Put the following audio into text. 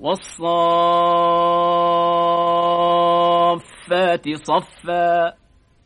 والصافات صفا